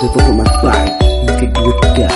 Tutup performance baik Mungkin juga